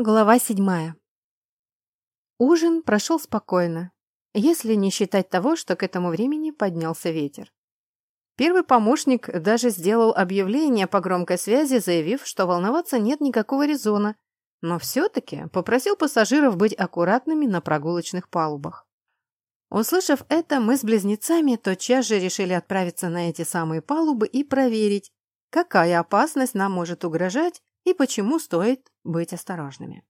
Глава седьмая. Ужин прошел спокойно, если не считать того, что к этому времени поднялся ветер. Первый помощник даже сделал объявление по громкой связи, заявив, что волноваться нет никакого резона, но все-таки попросил пассажиров быть аккуратными на прогулочных палубах. Услышав это, мы с близнецами тотчас же решили отправиться на эти самые палубы и проверить, какая опасность нам может угрожать и почему стоит быть осторожными.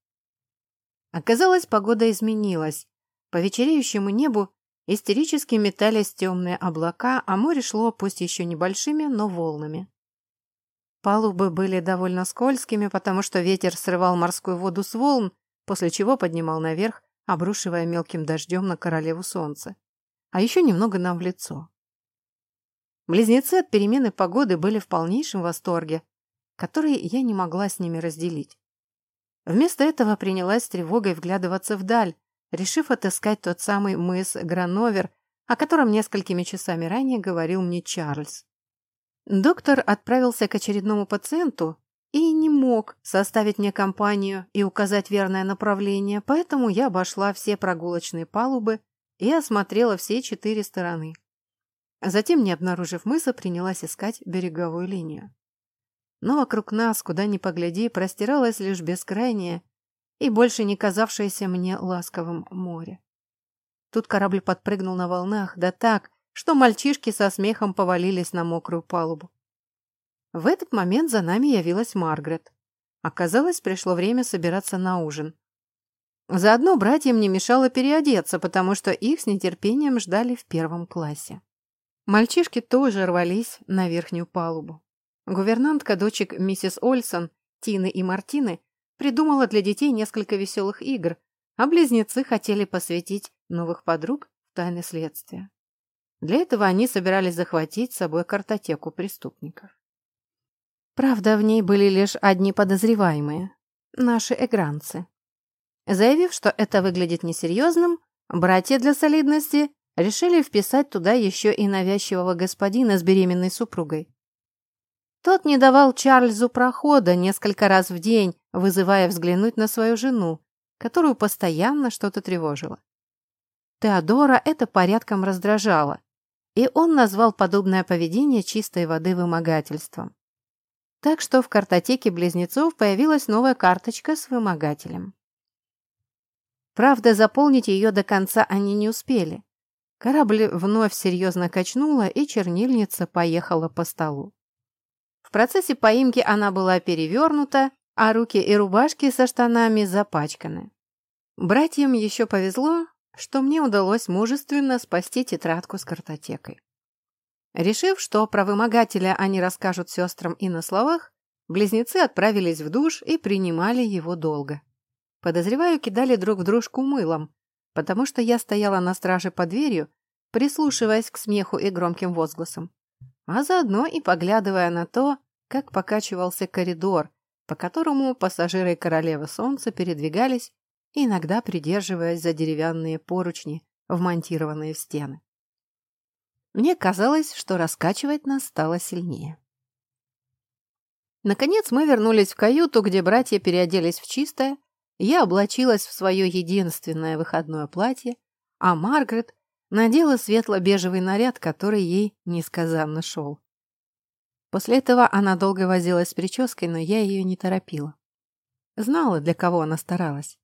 Оказалось, погода изменилась. По вечереющему небу истерически метались темные облака, а море шло, пусть еще небольшими, но волнами. Палубы были довольно скользкими, потому что ветер срывал морскую воду с волн, после чего поднимал наверх, обрушивая мелким дождем на королеву солнца. А еще немного нам в лицо. Близнецы от перемены погоды были в полнейшем восторге, который я не могла с ними разделить. Вместо этого принялась с тревогой вглядываться вдаль, решив отыскать тот самый мыс Грановер, о котором несколькими часами ранее говорил мне Чарльз. Доктор отправился к очередному пациенту и не мог составить мне компанию и указать верное направление, поэтому я обошла все прогулочные палубы и осмотрела все четыре стороны. Затем, не обнаружив мыса, принялась искать береговую линию но вокруг нас, куда ни погляди, простиралось лишь бескрайнее и больше не казавшееся мне ласковым море. Тут корабль подпрыгнул на волнах, да так, что мальчишки со смехом повалились на мокрую палубу. В этот момент за нами явилась Маргарет. Оказалось, пришло время собираться на ужин. Заодно братьям не мешало переодеться, потому что их с нетерпением ждали в первом классе. Мальчишки тоже рвались на верхнюю палубу. Гувернантка дочек миссис Ольсон, Тины и Мартины, придумала для детей несколько веселых игр, а близнецы хотели посвятить новых подруг в тайны следствия. Для этого они собирались захватить с собой картотеку преступников. Правда, в ней были лишь одни подозреваемые – наши эгранцы. Заявив, что это выглядит несерьезным, братья для солидности решили вписать туда еще и навязчивого господина с беременной супругой. Тот не давал Чарльзу прохода несколько раз в день, вызывая взглянуть на свою жену, которую постоянно что-то тревожило. Теодора это порядком раздражало, и он назвал подобное поведение чистой воды вымогательством. Так что в картотеке близнецов появилась новая карточка с вымогателем. Правда, заполнить ее до конца они не успели. Корабль вновь серьезно качнуло, и чернильница поехала по столу. В процессе поимки она была перевернута, а руки и рубашки со штанами запачканы. Братьям еще повезло, что мне удалось мужественно спасти тетрадку с картотекой. Решив, что про вымогателя они расскажут сестрам и на словах, близнецы отправились в душ и принимали его долго. Подозреваю, кидали друг в дружку мылом, потому что я стояла на страже под дверью, прислушиваясь к смеху и громким возгласам а заодно и поглядывая на то, как покачивался коридор, по которому пассажиры Королевы Солнца передвигались, иногда придерживаясь за деревянные поручни, вмонтированные в стены. Мне казалось, что раскачивать нас стало сильнее. Наконец мы вернулись в каюту, где братья переоделись в чистое, я облачилась в свое единственное выходное платье, а Маргарет Надела светло-бежевый наряд, который ей несказанно шел. После этого она долго возилась с прической, но я ее не торопила. Знала, для кого она старалась.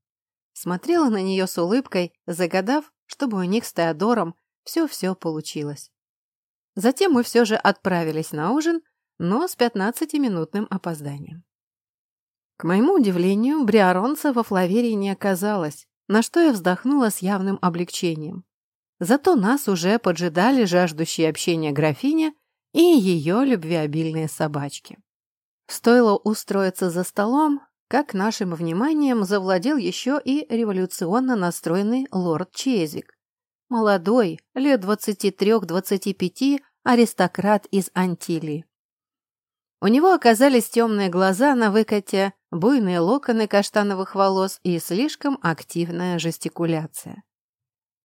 Смотрела на нее с улыбкой, загадав, чтобы у них с Теодором все-все получилось. Затем мы все же отправились на ужин, но с пятнадцатиминутным опозданием. К моему удивлению, Бриаронца во Флаверии не оказалось, на что я вздохнула с явным облегчением. Зато нас уже поджидали жаждущие общения графиня и ее любвеобильные собачки. Стоило устроиться за столом, как нашим вниманием завладел еще и революционно настроенный лорд Чезвик. Молодой, лет 23-25, аристократ из Антилии. У него оказались темные глаза на выкате, буйные локоны каштановых волос и слишком активная жестикуляция.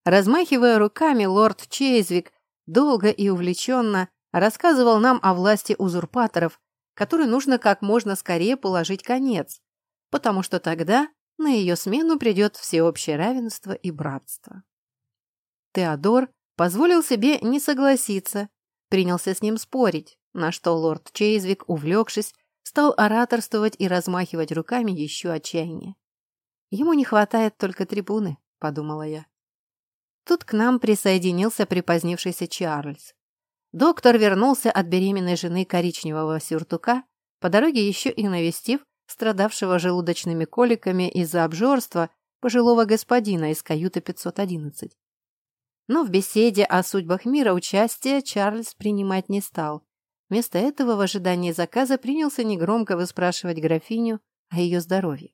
Размахивая руками, лорд Чейзвик долго и увлеченно рассказывал нам о власти узурпаторов, которой нужно как можно скорее положить конец, потому что тогда на ее смену придет всеобщее равенство и братство. Теодор позволил себе не согласиться, принялся с ним спорить, на что лорд Чейзвик, увлекшись, стал ораторствовать и размахивать руками еще отчаяннее. «Ему не хватает только трибуны», — подумала я. Тут к нам присоединился припозднившийся Чарльз. Доктор вернулся от беременной жены коричневого сюртука, по дороге еще и навестив страдавшего желудочными коликами из-за обжорства пожилого господина из каюты 511. Но в беседе о судьбах мира участие Чарльз принимать не стал. Вместо этого в ожидании заказа принялся негромко выспрашивать графиню о ее здоровье.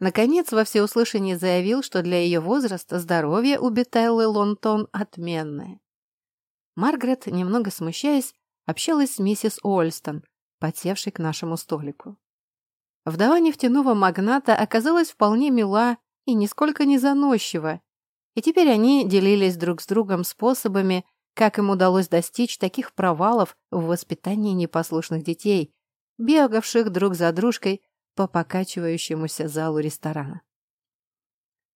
Наконец, во всеуслышание заявил, что для ее возраста здоровье у Бетеллы Лонтон отменное. Маргарет, немного смущаясь, общалась с миссис Уолстон, подсевшей к нашему столику. Вдова нефтяного магната оказалась вполне мила и нисколько не заносчива, и теперь они делились друг с другом способами, как им удалось достичь таких провалов в воспитании непослушных детей, бегавших друг за дружкой по покачивающемуся залу ресторана.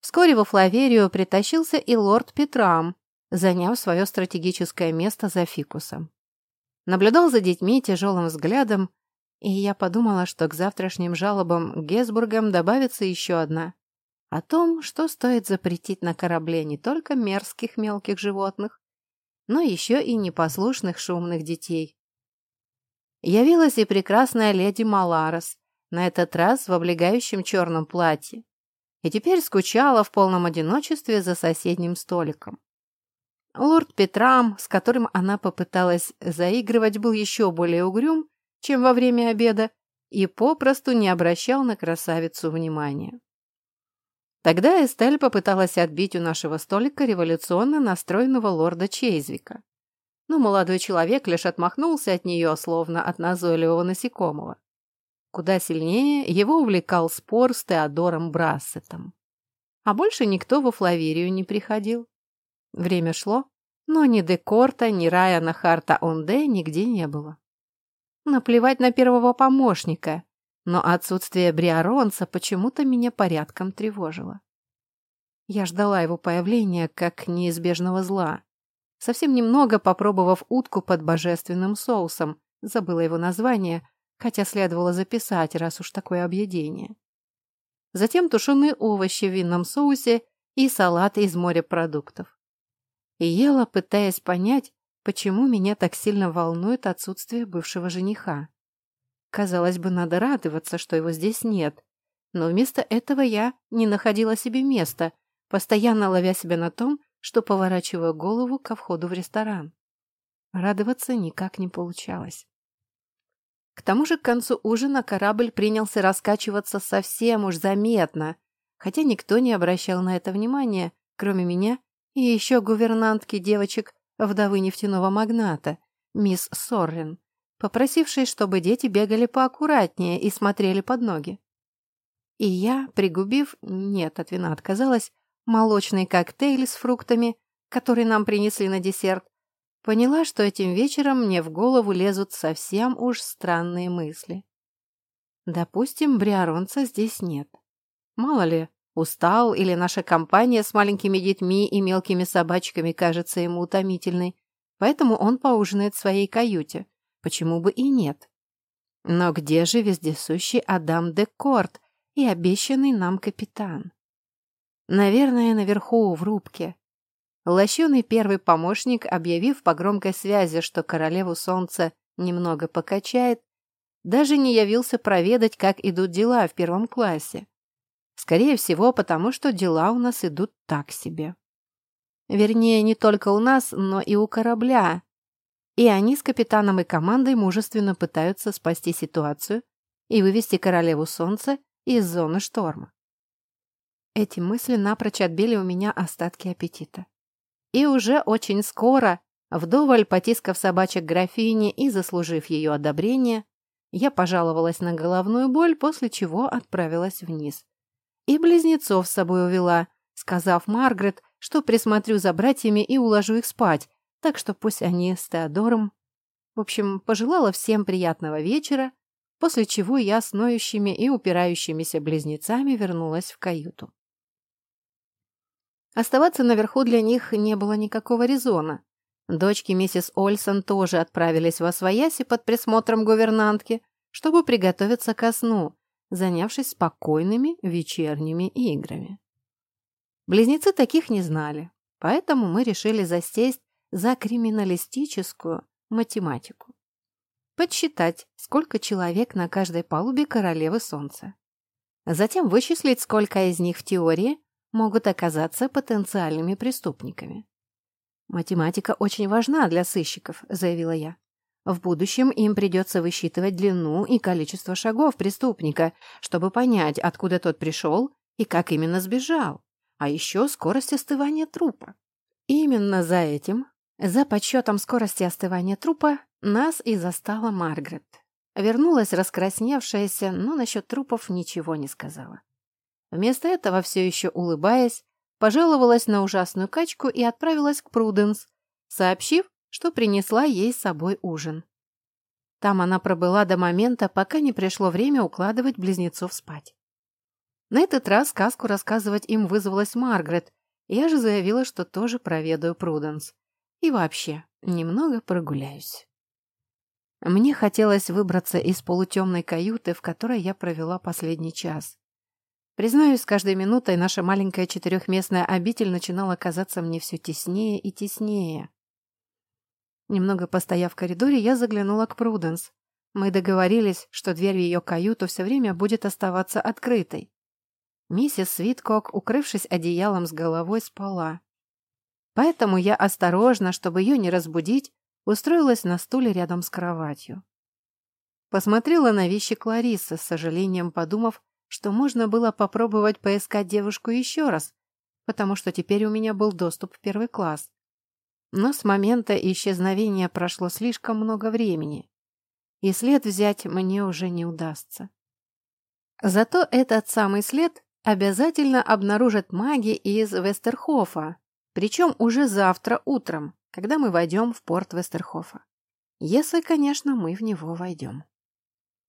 Вскоре во Флаверию притащился и лорд Петрам, заняв свое стратегическое место за фикусом. Наблюдал за детьми тяжелым взглядом, и я подумала, что к завтрашним жалобам Гесбургам добавится еще одна. О том, что стоит запретить на корабле не только мерзких мелких животных, но еще и непослушных шумных детей. Явилась и прекрасная леди Маларес, на этот раз в облегающем черном платье, и теперь скучала в полном одиночестве за соседним столиком. Лорд Петрам, с которым она попыталась заигрывать, был еще более угрюм, чем во время обеда, и попросту не обращал на красавицу внимания. Тогда Эстель попыталась отбить у нашего столика революционно настроенного лорда Чейзвика. Но молодой человек лишь отмахнулся от нее, словно от назойливого насекомого. Куда сильнее его увлекал спор с Теодором Брассетом. А больше никто во Флаверию не приходил. Время шло, но ни Декорта, ни Райана Харта Онде нигде не было. Наплевать на первого помощника, но отсутствие Бриаронца почему-то меня порядком тревожило. Я ждала его появления как неизбежного зла. Совсем немного попробовав утку под божественным соусом, забыла его название, хотя следовало записать, раз уж такое объедение. Затем тушеные овощи в винном соусе и салат из морепродуктов. И ела, пытаясь понять, Почему меня так сильно волнует отсутствие бывшего жениха? Казалось бы, надо радоваться, что его здесь нет. Но вместо этого я не находила себе места, постоянно ловя себя на том, что поворачиваю голову ко входу в ресторан. Радоваться никак не получалось. К тому же к концу ужина корабль принялся раскачиваться совсем уж заметно, хотя никто не обращал на это внимания, кроме меня и еще гувернантки девочек, вдовы нефтяного магната, мисс Соррин, попросившей, чтобы дети бегали поаккуратнее и смотрели под ноги. И я, пригубив, нет, от вина отказалась, молочный коктейль с фруктами, который нам принесли на десерт, поняла, что этим вечером мне в голову лезут совсем уж странные мысли. Допустим, Бриаронца здесь нет. Мало ли, Устал или наша компания с маленькими детьми и мелкими собачками кажется ему утомительной, поэтому он поужинает в своей каюте. Почему бы и нет? Но где же вездесущий Адам де Корт и обещанный нам капитан? Наверное, наверху, в рубке. Лощеный первый помощник, объявив по громкой связи, что королеву солнца немного покачает, даже не явился проведать, как идут дела в первом классе. Скорее всего, потому что дела у нас идут так себе. Вернее, не только у нас, но и у корабля. И они с капитаном и командой мужественно пытаются спасти ситуацию и вывести королеву солнца из зоны шторма. Эти мысли напрочь отбили у меня остатки аппетита. И уже очень скоро, вдоволь потискав собачек графини и заслужив ее одобрение, я пожаловалась на головную боль, после чего отправилась вниз. И близнецов с собой увела, сказав Маргарет, что присмотрю за братьями и уложу их спать, так что пусть они с Теодором. В общем, пожелала всем приятного вечера, после чего я с ноющими и упирающимися близнецами вернулась в каюту. Оставаться наверху для них не было никакого резона. Дочки миссис Ольсон тоже отправились в Освояси под присмотром гувернантки, чтобы приготовиться ко сну, занявшись спокойными вечерними играми. Близнецы таких не знали, поэтому мы решили засесть за криминалистическую математику. Подсчитать, сколько человек на каждой палубе королевы солнца. Затем вычислить, сколько из них в теории могут оказаться потенциальными преступниками. «Математика очень важна для сыщиков», — заявила я. «В будущем им придется высчитывать длину и количество шагов преступника, чтобы понять, откуда тот пришел и как именно сбежал, а еще скорость остывания трупа. Именно за этим, за подсчетом скорости остывания трупа, нас и застала Маргарет. Вернулась раскрасневшаяся, но насчет трупов ничего не сказала. Вместо этого, все еще улыбаясь, пожаловалась на ужасную качку и отправилась к Пруденс, сообщив, что принесла ей с собой ужин. Там она пробыла до момента, пока не пришло время укладывать близнецов спать. На этот раз сказку рассказывать им вызвалась Маргарет, я же заявила, что тоже проведаю Пруденс. И вообще, немного прогуляюсь. Мне хотелось выбраться из полутемной каюты, в которой я провела последний час. Признаюсь, с каждой минутой наша маленькая четырехместная обитель начинала казаться мне все теснее и теснее. Немного постояв в коридоре, я заглянула к Пруденс. Мы договорились, что дверь в ее каюту все время будет оставаться открытой. Миссис Свиткок, укрывшись одеялом с головой, спала. Поэтому я осторожно, чтобы ее не разбудить, устроилась на стуле рядом с кроватью. Посмотрела на вещи Кларисы, с сожалением подумав, что можно было попробовать поискать девушку еще раз, потому что теперь у меня был доступ в первый класс. Но с момента исчезновения прошло слишком много времени, и след взять мне уже не удастся. Зато этот самый след обязательно обнаружат маги из Вестерхофа, причем уже завтра утром, когда мы войдем в порт Вестерхофа. Если, конечно, мы в него войдем.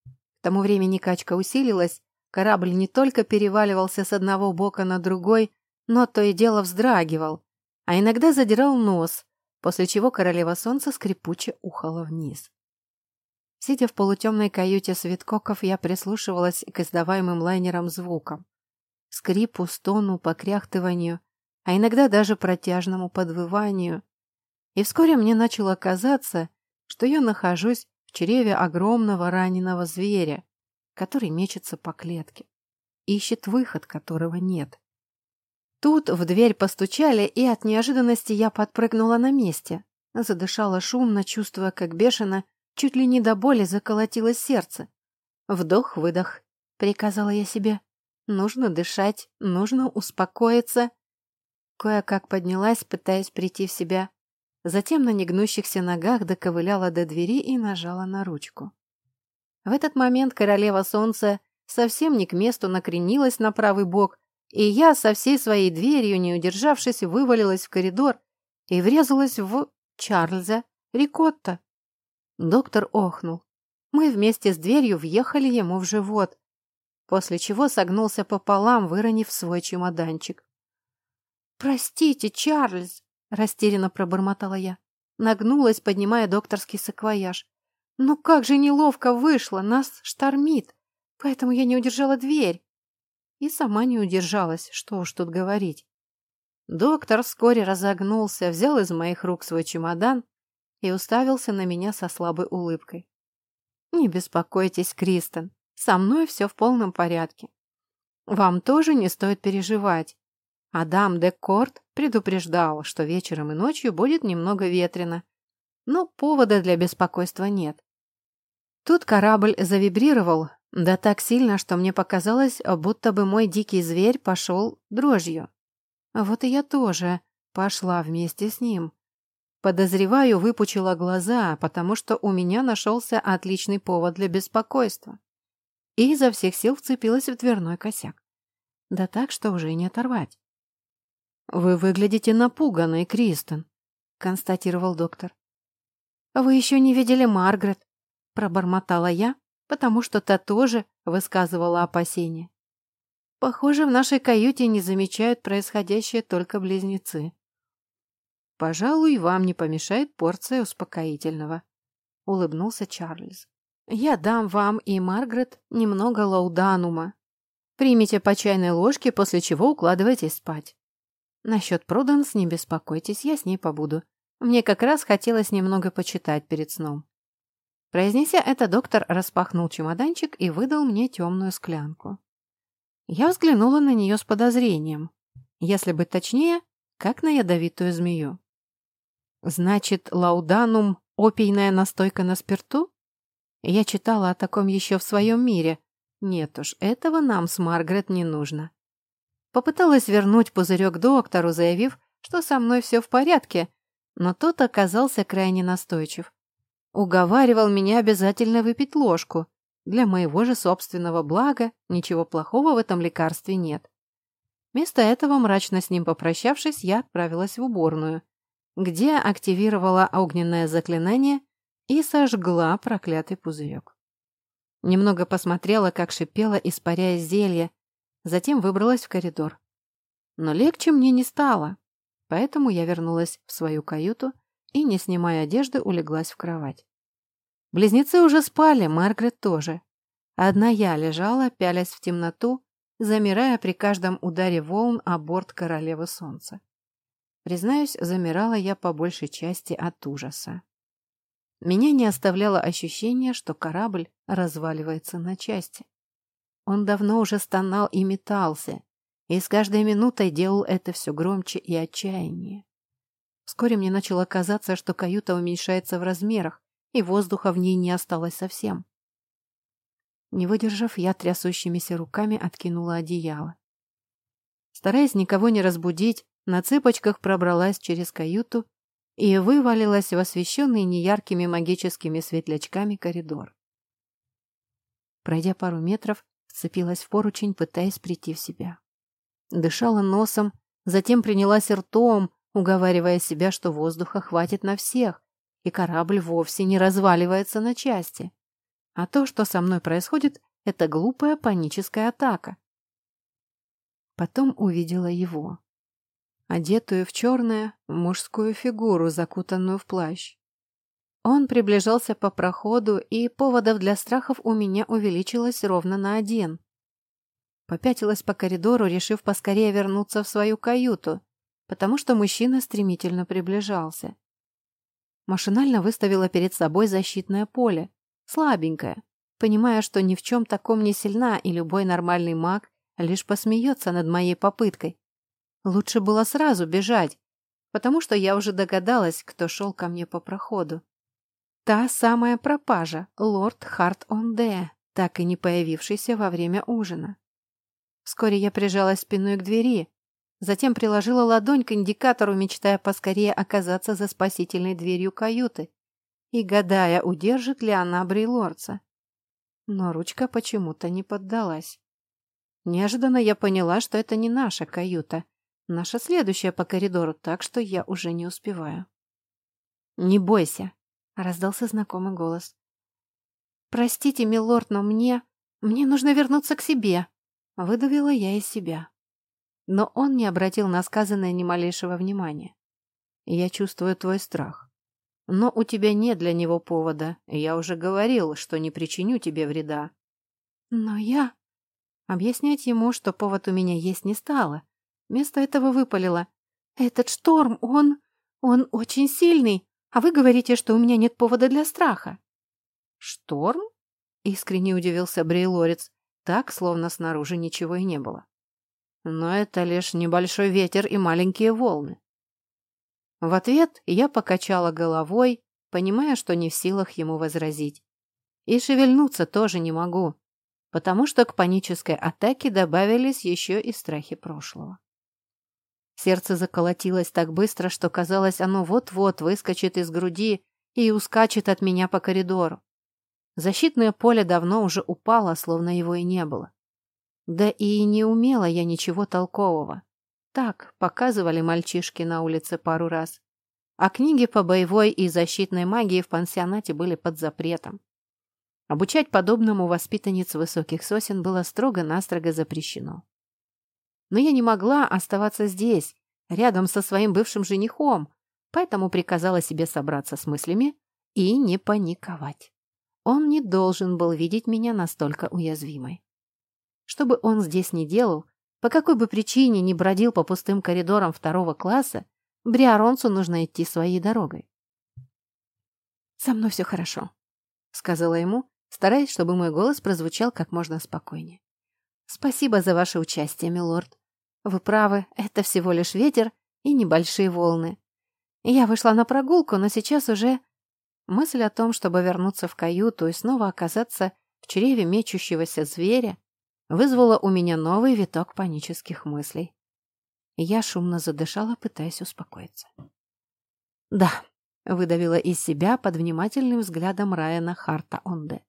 К тому времени качка усилилась, Корабль не только переваливался с одного бока на другой, но то и дело вздрагивал, а иногда задирал нос, после чего королева солнца скрипуче ухала вниз. Сидя в полутемной каюте Светкоков, я прислушивалась к издаваемым лайнерам звукам. Скрипу, стону, покряхтыванию, а иногда даже протяжному подвыванию. И вскоре мне начало казаться, что я нахожусь в чреве огромного раненого зверя, который мечется по клетке. Ищет выход, которого нет. Тут в дверь постучали, и от неожиданности я подпрыгнула на месте. Задышала шумно, чувствуя, как бешено, чуть ли не до боли заколотилось сердце. «Вдох-выдох», — приказала я себе. «Нужно дышать, нужно успокоиться». Кое-как поднялась, пытаясь прийти в себя. Затем на негнущихся ногах доковыляла до двери и нажала на ручку. В этот момент королева солнца совсем не к месту накренилась на правый бок, и я со всей своей дверью, не удержавшись, вывалилась в коридор и врезалась в Чарльза Рикотта. Доктор охнул. Мы вместе с дверью въехали ему в живот, после чего согнулся пополам, выронив свой чемоданчик. «Простите, Чарльз!» — растерянно пробормотала я. Нагнулась, поднимая докторский саквояж. Ну как же неловко вышло, нас штормит, поэтому я не удержала дверь. И сама не удержалась, что уж тут говорить. Доктор вскоре разогнулся, взял из моих рук свой чемодан и уставился на меня со слабой улыбкой. «Не беспокойтесь, Кристен, со мной все в полном порядке. Вам тоже не стоит переживать. Адам де Корт предупреждал, что вечером и ночью будет немного ветрено, но повода для беспокойства нет. Тут корабль завибрировал, да так сильно, что мне показалось, будто бы мой дикий зверь пошел дрожью. Вот и я тоже пошла вместе с ним. Подозреваю, выпучила глаза, потому что у меня нашелся отличный повод для беспокойства. И изо всех сил вцепилась в дверной косяк. Да так, что уже не оторвать. «Вы выглядите напуганной, Кристен», — констатировал доктор. «Вы еще не видели Маргарет», пробормотала я, потому что та тоже высказывала опасения. Похоже, в нашей каюте не замечают происходящее только близнецы. «Пожалуй, вам не помешает порция успокоительного», — улыбнулся Чарльз. «Я дам вам и Маргарет немного лауданума. Примите по чайной ложке, после чего укладывайтесь спать. Насчет Пруденс не беспокойтесь, я с ней побуду. Мне как раз хотелось немного почитать перед сном». Произнеся это, доктор распахнул чемоданчик и выдал мне темную склянку. Я взглянула на нее с подозрением. Если быть точнее, как на ядовитую змею. Значит, лауданум – опийная настойка на спирту? Я читала о таком еще в своем мире. Нет уж, этого нам с Маргарет не нужно. Попыталась вернуть пузырек доктору, заявив, что со мной все в порядке, но тот оказался крайне настойчив. Уговаривал меня обязательно выпить ложку. Для моего же собственного блага ничего плохого в этом лекарстве нет. Вместо этого, мрачно с ним попрощавшись, я отправилась в уборную – где активировала огненное заклинание и сожгла проклятый пузырек. Немного посмотрела, как шипело, испаряя зелье, затем выбралась в коридор. Но легче мне не стало, поэтому я вернулась в свою каюту и, не снимая одежды, улеглась в кровать. Близнецы уже спали, Маргарет тоже. Одна я лежала, пялясь в темноту, замирая при каждом ударе волн о борт королевы солнца. Признаюсь, замирала я по большей части от ужаса. Меня не оставляло ощущение, что корабль разваливается на части. Он давно уже стонал и метался, и с каждой минутой делал это все громче и отчаяннее. Вскоре мне начало казаться, что каюта уменьшается в размерах, и воздуха в ней не осталось совсем. Не выдержав, я трясущимися руками откинула одеяло. Стараясь никого не разбудить, на цыпочках пробралась через каюту и вывалилась в освещенный неяркими магическими светлячками коридор. Пройдя пару метров, вцепилась в поручень, пытаясь прийти в себя. Дышала носом, затем принялась ртом, уговаривая себя, что воздуха хватит на всех, и корабль вовсе не разваливается на части. А то, что со мной происходит, это глупая паническая атака. Потом увидела его одетую в черное мужскую фигуру, закутанную в плащ. Он приближался по проходу, и поводов для страхов у меня увеличилось ровно на один. Попятилась по коридору, решив поскорее вернуться в свою каюту, потому что мужчина стремительно приближался. Машинально выставила перед собой защитное поле, слабенькое, понимая, что ни в чем таком не сильна, и любой нормальный маг лишь посмеется над моей попыткой, Лучше было сразу бежать, потому что я уже догадалась, кто шел ко мне по проходу. Та самая пропажа, лорд Харт-он-Де, так и не появившийся во время ужина. Вскоре я прижалась спиной к двери, затем приложила ладонь к индикатору, мечтая поскорее оказаться за спасительной дверью каюты и гадая, удержит ли она Брилорца. Но ручка почему-то не поддалась. Неожиданно я поняла, что это не наша каюта, Наша следующая по коридору, так что я уже не успеваю. «Не бойся», — раздался знакомый голос. «Простите, милорд, но мне... Мне нужно вернуться к себе», — выдавила я из себя. Но он не обратил на сказанное ни малейшего внимания. «Я чувствую твой страх. Но у тебя нет для него повода. Я уже говорил, что не причиню тебе вреда». «Но я...» Объяснять ему, что повод у меня есть, не стало. Вместо этого выпалила. «Этот шторм, он... он очень сильный, а вы говорите, что у меня нет повода для страха». «Шторм?» — искренне удивился Брейлорец, так, словно снаружи ничего и не было. «Но это лишь небольшой ветер и маленькие волны». В ответ я покачала головой, понимая, что не в силах ему возразить. И шевельнуться тоже не могу, потому что к панической атаке добавились еще и страхи прошлого. Сердце заколотилось так быстро, что казалось, оно вот-вот выскочит из груди и ускачет от меня по коридору. Защитное поле давно уже упало, словно его и не было. Да и не умела я ничего толкового. Так показывали мальчишки на улице пару раз. А книги по боевой и защитной магии в пансионате были под запретом. Обучать подобному воспитанниц высоких сосен было строго-настрого запрещено. Но я не могла оставаться здесь, рядом со своим бывшим женихом, поэтому приказала себе собраться с мыслями и не паниковать. Он не должен был видеть меня настолько уязвимой. Что бы он здесь ни делал, по какой бы причине не бродил по пустым коридорам второго класса, Бриаронцу нужно идти своей дорогой. «Со мной все хорошо», — сказала ему, стараясь, чтобы мой голос прозвучал как можно спокойнее. «Спасибо за ваше участие, милорд. Вы правы, это всего лишь ветер и небольшие волны. Я вышла на прогулку, но сейчас уже Мысль о том, чтобы вернуться в каюту и снова оказаться в чреве мечущегося зверя, вызвала у меня новый виток панических мыслей. Я шумно задышала, пытаясь успокоиться. «Да», — выдавила из себя под внимательным взглядом Райана Харта Онде.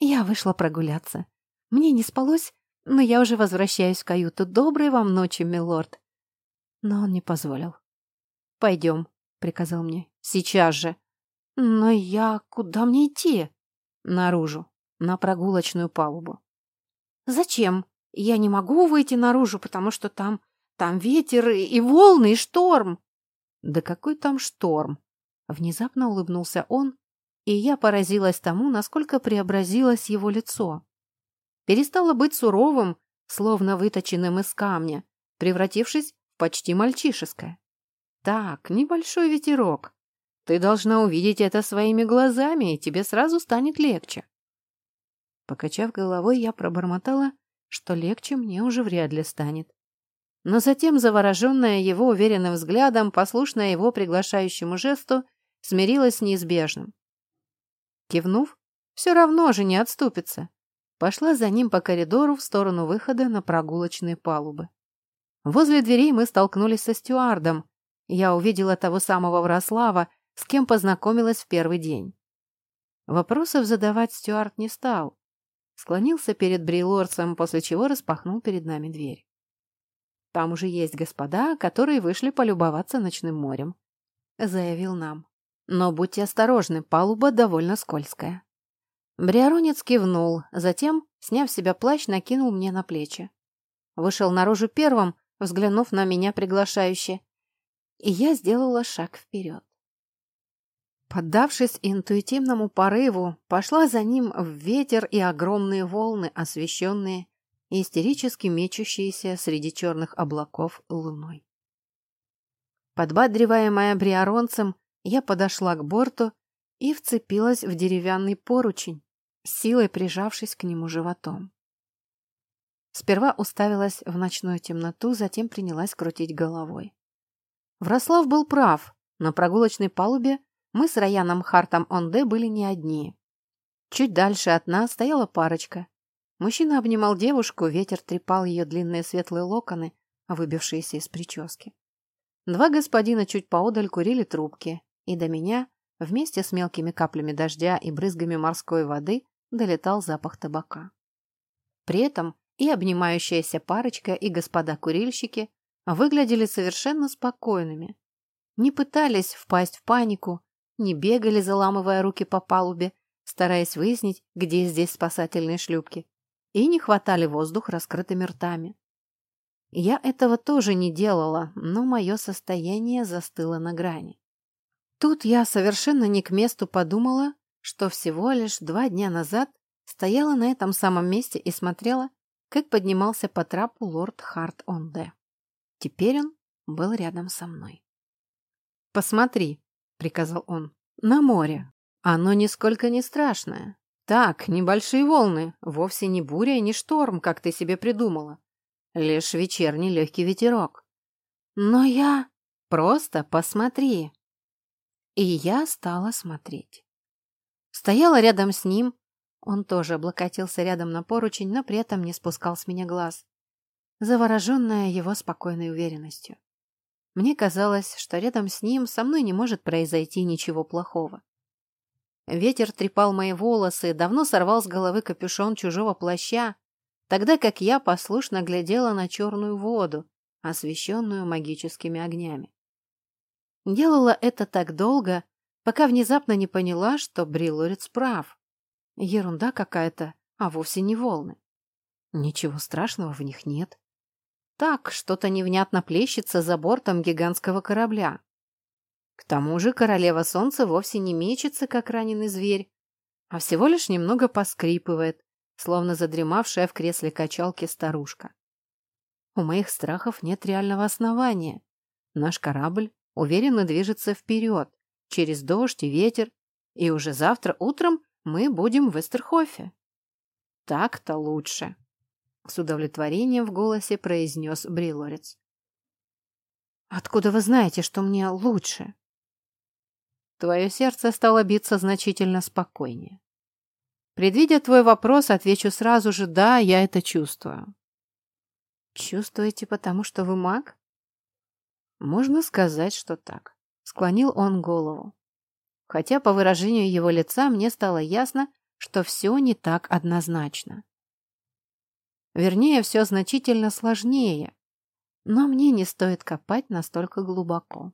«Я вышла прогуляться. Мне не спалось, но я уже возвращаюсь в каюту. Доброй вам ночи, милорд». Но он не позволил. «Пойдем», — приказал мне. «Сейчас же». «Но я... Куда мне идти?» «Наружу, на прогулочную палубу». «Зачем? Я не могу выйти наружу, потому что там... Там ветер и, волны, и шторм». «Да какой там шторм?» Внезапно улыбнулся он, и я поразилась тому, насколько преобразилось его лицо. Перестало быть суровым, словно выточенным из камня, превратившись в почти мальчишеское. Так, небольшой ветерок, ты должна увидеть это своими глазами, и тебе сразу станет легче. Покачав головой, я пробормотала, что легче мне уже вряд ли станет. Но затем, завороженная его уверенным взглядом, послушная его приглашающему жесту, смирилась с неизбежным. Кивнув, все равно же не отступится. Пошла за ним по коридору в сторону выхода на прогулочные палубы. Возле дверей мы столкнулись со стюардом. Я увидела того самого Врослава, с кем познакомилась в первый день. Вопросов задавать Стюарт не стал. Склонился перед Брейлорцем, после чего распахнул перед нами дверь. «Там уже есть господа, которые вышли полюбоваться ночным морем», — заявил нам. «Но будьте осторожны, палуба довольно скользкая». Бриаронец кивнул, затем, сняв себя плащ, накинул мне на плечи. Вышел наружу первым, взглянув на меня приглашающе, и я сделала шаг вперед. Поддавшись интуитивному порыву, пошла за ним в ветер и огромные волны, освещенные и истерически мечущиеся среди черных облаков луной. Подбадриваемая бриаронцем, я подошла к борту и вцепилась в деревянный поручень, силой прижавшись к нему животом. Сперва уставилась в ночную темноту, затем принялась крутить головой. Врослав был прав. На прогулочной палубе мы с Раяном Хартом Онде были не одни. Чуть дальше от нас стояла парочка. Мужчина обнимал девушку, ветер трепал ее длинные светлые локоны, выбившиеся из прически. Два господина чуть поодаль курили трубки, и до меня, вместе с мелкими каплями дождя и брызгами морской воды, долетал запах табака. При этом и обнимающаяся парочка, и господа-курильщики выглядели совершенно спокойными, не пытались впасть в панику, не бегали, заламывая руки по палубе, стараясь выяснить, где здесь спасательные шлюпки, и не хватали воздух раскрытыми ртами. Я этого тоже не делала, но мое состояние застыло на грани. Тут я совершенно не к месту подумала, что всего лишь два дня назад стояла на этом самом месте и смотрела, как поднимался по трапу лорд Харт Онде. Теперь он был рядом со мной. «Посмотри», приказал он. «На море. Оно нисколько не страшное. Так, небольшие волны, вовсе не буря и не шторм, как ты себе придумала. Лишь вечерний легкий ветерок. Но я... Просто посмотри». И я стала смотреть. Стояла рядом с ним. Он тоже облокотился рядом на поручень, но при этом не спускал с меня глаз, завороженная его спокойной уверенностью. Мне казалось, что рядом с ним со мной не может произойти ничего плохого. Ветер трепал мои волосы, давно сорвал с головы капюшон чужого плаща, тогда как я послушно глядела на черную воду, освещенную магическими огнями. Делала это так долго, пока внезапно не поняла, что Брилорец прав. Ерунда какая-то, а вовсе не волны. Ничего страшного в них нет. Так, что-то невнятно плещется за бортом гигантского корабля. К тому же королева солнца вовсе не мечется, как раненый зверь, а всего лишь немного поскрипывает, словно задремавшая в кресле качалки старушка. У моих страхов нет реального основания. Наш корабль уверенно движется вперед, через дождь и ветер, и уже завтра утром мы будем в Эстерхофе. Так-то лучше. С удовлетворением в голосе произнес Брилорец. «Откуда вы знаете, что мне лучше?» Твое сердце стало биться значительно спокойнее. Предвидя твой вопрос, отвечу сразу же «да, я это чувствую». Чувствуете, потому что вы маг? Можно сказать, что так. Склонил он голову. Хотя по выражению его лица мне стало ясно, что все не так однозначно. Вернее, все значительно сложнее. Но мне не стоит копать настолько глубоко.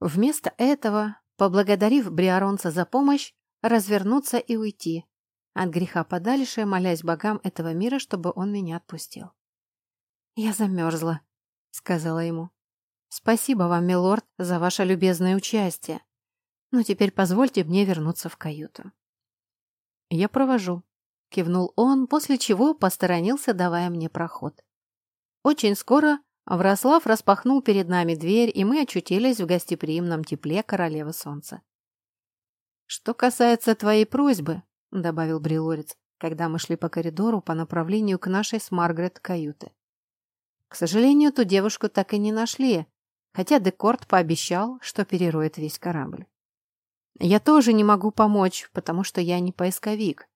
Вместо этого, поблагодарив Бриаронца за помощь, развернуться и уйти. От греха подальше, молясь богам этого мира, чтобы он меня отпустил. «Я замерзла», — сказала ему. «Спасибо вам, милорд, за ваше любезное участие. Но теперь позвольте мне вернуться в каюту». «Я провожу», Кивнул он, после чего посторонился, давая мне проход. Очень скоро Врослав распахнул перед нами дверь, и мы очутились в гостеприимном тепле королевы солнца. «Что касается твоей просьбы», — добавил Брилорец, когда мы шли по коридору по направлению к нашей с Маргарет каюты. К сожалению, ту девушку так и не нашли, хотя Декорт пообещал, что перероет весь корабль. Я тоже не могу помочь, потому что я не поисковик,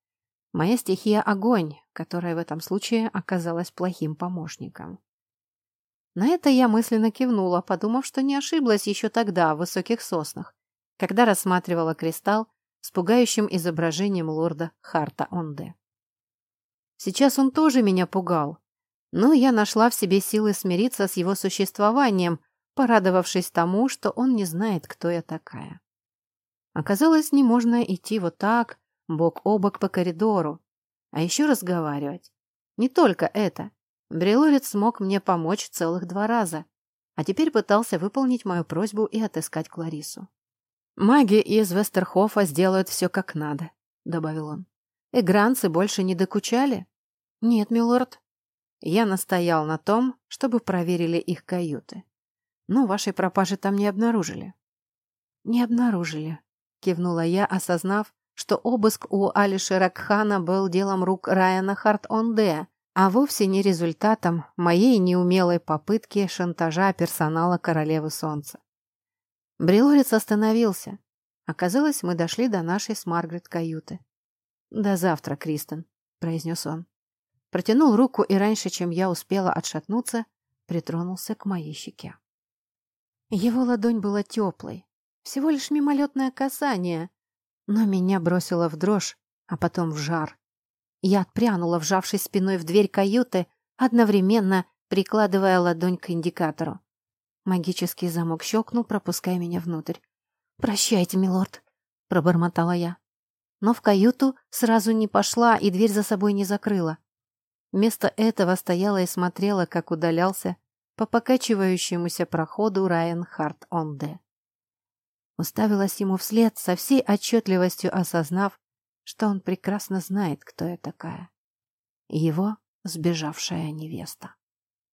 Моя стихия — огонь, которая в этом случае оказалась плохим помощником. На это я мысленно кивнула, подумав, что не ошиблась еще тогда в высоких соснах, когда рассматривала кристалл с пугающим изображением лорда Харта Онде. Сейчас он тоже меня пугал, но я нашла в себе силы смириться с его существованием, порадовавшись тому, что он не знает, кто я такая. Оказалось, не можно идти вот так, бок о бок по коридору, а еще разговаривать. Не только это. Брелорец смог мне помочь целых два раза, а теперь пытался выполнить мою просьбу и отыскать Кларису. «Маги из Вестерхофа сделают все как надо», — добавил он. «Игранцы больше не докучали?» «Нет, милорд». Я настоял на том, чтобы проверили их каюты. Но вашей пропажи там не обнаружили. «Не обнаружили», — кивнула я, осознав, что обыск у Алишера Кхана был делом рук Райана Харт-Онде, а вовсе не результатом моей неумелой попытки шантажа персонала Королевы Солнца. Брилорец остановился. Оказалось, мы дошли до нашей с Маргарет каюты. «До завтра, Кристен», — произнес он. Протянул руку и раньше, чем я успела отшатнуться, притронулся к моей щеке. Его ладонь была теплой, всего лишь мимолетное касание, но меня бросило в дрожь, а потом в жар. Я отпрянула, вжавшись спиной в дверь каюты, одновременно прикладывая ладонь к индикатору. Магический замок щелкнул, пропуская меня внутрь. «Прощайте, милорд», — пробормотала я. Но в каюту сразу не пошла и дверь за собой не закрыла. Вместо этого стояла и смотрела, как удалялся по покачивающемуся проходу Райан Харт Онде. Уставилась ему вслед, со всей отчетливостью осознав, что он прекрасно знает, кто я такая. Его сбежавшая невеста.